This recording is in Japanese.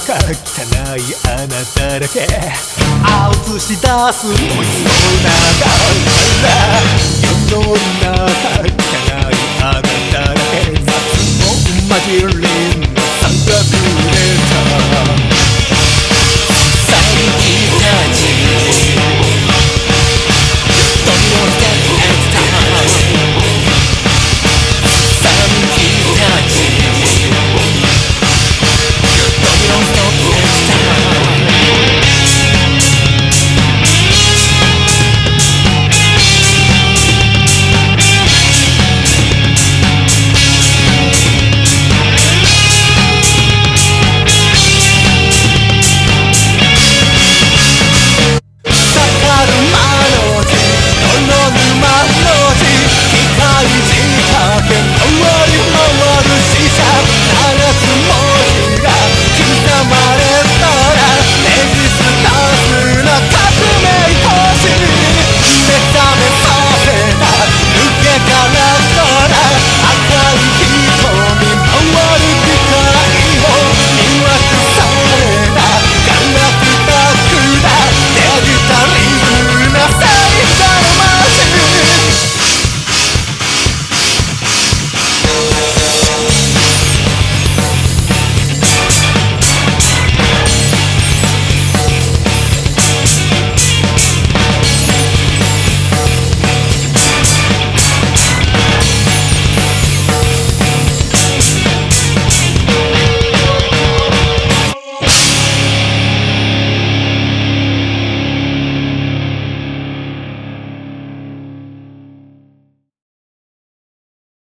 か汚いあなただけ。青映し出すごいしそうな顔。から世の中汚いあなただけ。